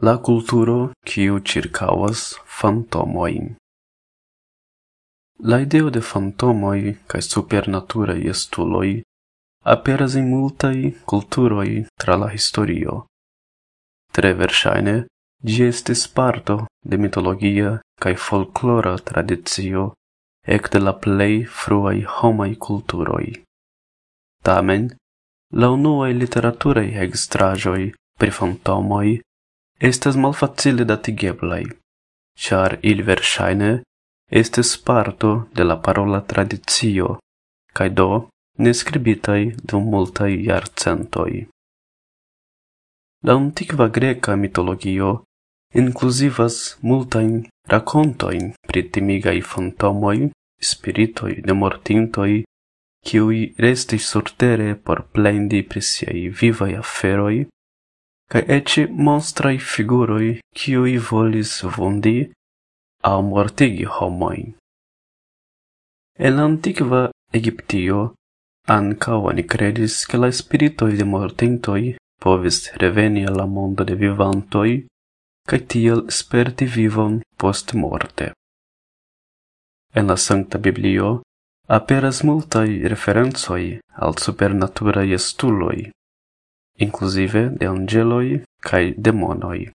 La culturo kiu ĉirkaŭas fantomoin. La ideo de fantomoi kaj supernaturaj estuloj aperas en multaj kulturoj tra la historio. Tre verŝajne, ĝi estis parto de mitologia kaj folklora tradicio ekde la plej fruaj homaj kulturoj. Tamen, la unuaj literaturaj registraĵoj pri fantomoj estas malfacile datigeblai, char il versaine estes parto de la parola tradizio, cae do nescribitai dum multai iarcentoi. La antiqua greca mitologio inclusivas multain racontoin pri timigaj fantomoi, spiritoj de mortintoi, kiuj restis surtere por plendi pri siaj vivaj aferoj cae ecce monstrai figuroi cioi volis vundi au mortigi homoin. En l'antiqua Egiptio ancao ani credis che la spiritoi de mortintoi povis reveni alla mondo de vivantoi cae tiel sperti vivon post morte. En la Sancta Biblio aperas multai referenzoi al supernaturai estuloi, inclusive de angeloi cae demonoi.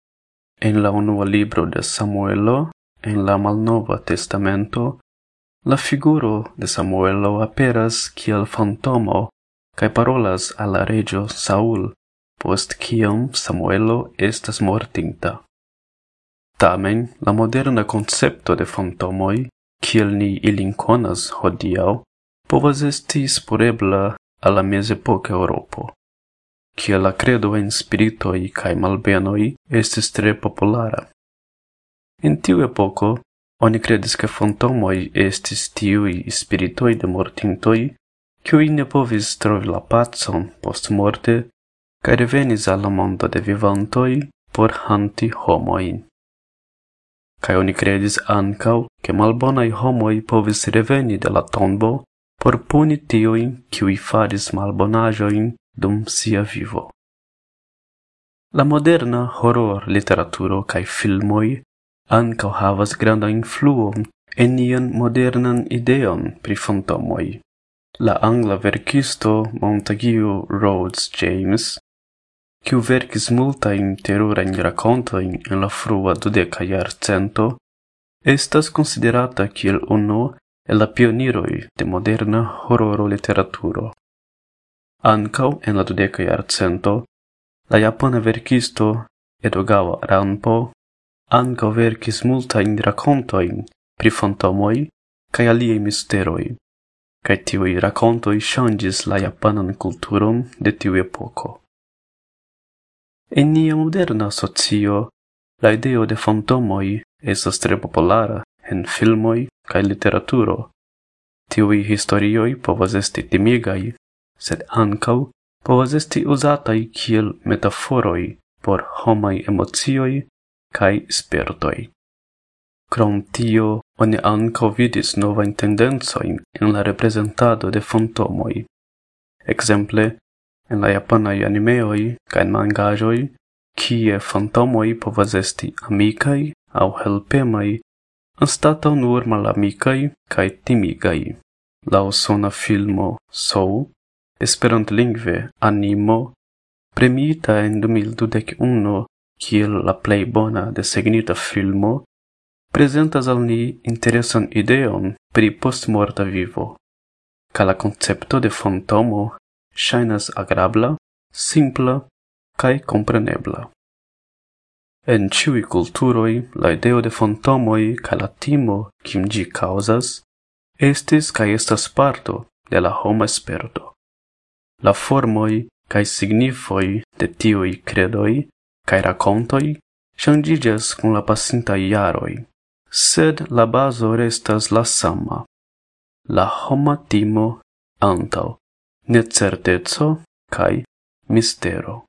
En la unua libro de Samuelo, en la Malnova Testamento, la figuro de Samuelo aperas kiel fantomo cae parolas al regio Saul, post ciam Samuelo estas mortinta. Tamen, la moderna concepto de fantomoi, kiel ni ilin conas hodiau, povas esti sporebla alla mesepoca Europo kie la credo in spiritoj kaj malbenoi estis tre populara. In tiu epoco, oni credis che fantomoi estis tiui spiritoi de mortintoi, kiuj ne povis trovi la pacon post morte, kaj revenis alla mondo de vivantoi por hanti homoin. Kaj oni credis ancau che malbonai homoi povis reveni de la tombo por puni tiuin kiui faris malbonajoin dum sia vivo. La moderna horror literaturo kai filmoi anca havas granda influo en nian modernan ideon pri fantomoi. La angla verkisto Montague Rhodes James, kiu verkis multa in terura in racconto in la frua dudeka jarcento, estas considerata kiel uno e la pioniroi de moderna horror literaturo. Ancau en la dudeca iarcento, la japona verkisto Edogawa Ranpo ancau verkis multajn racontoin pri fantomoi kaj aliei misteroi, kaj tiuj racontoi changis la japanan kulturon de tiu epoco. En nia moderna socio, la ideo de fantomoi esas tre populara en filmoj kaj literaturo. Tiuj historioi povas esti timigai sed ancau povas esti usatai kiel metaforoi por homai emocioj kai spertoi. Krom tio, oni ancau vidis nova tendenzoin in la representado de fantomoi. Ekzemple, en la japanai animeoi kai mangajoi, kie fantomoi povas esti amicai au helpemai anstataŭ nur malamicai kai timigai. La usona filmo Soul esperant lingve Animo premita en 2021 kiel la plej bona desegnita filmo prezentas al ni interesan ideon pri postmorta vivo, Ca la koncepto de fantomo shainas agrabla, simpla kaj komprenebla. En ciui culturoi, la ideo de fantomoi kaj la timo kiun gi kaŭzas estis kaj estas parto de la homa esperto la formoi cae signifoi de tioi credoi cae racontoi changigas con la pacinta iaroi, sed la baso restas la sama. La homa timo antau, necerteco cae mistero.